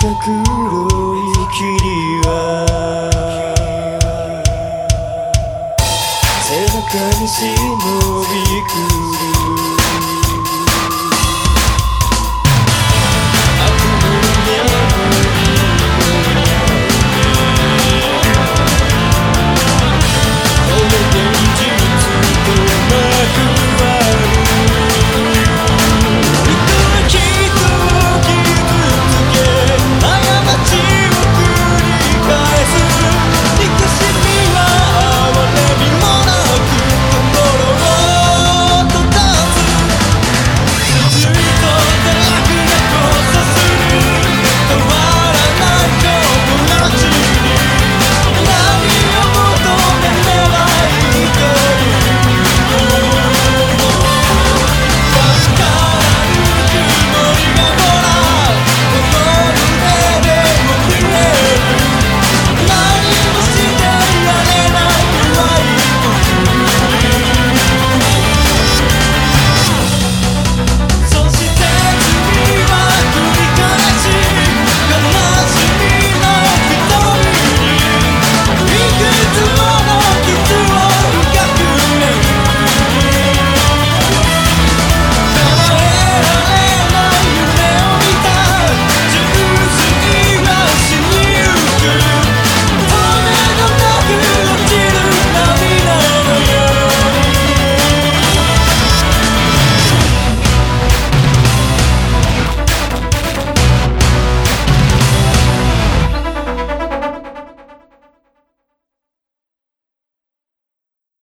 た黒い霧は。背中に忍び来る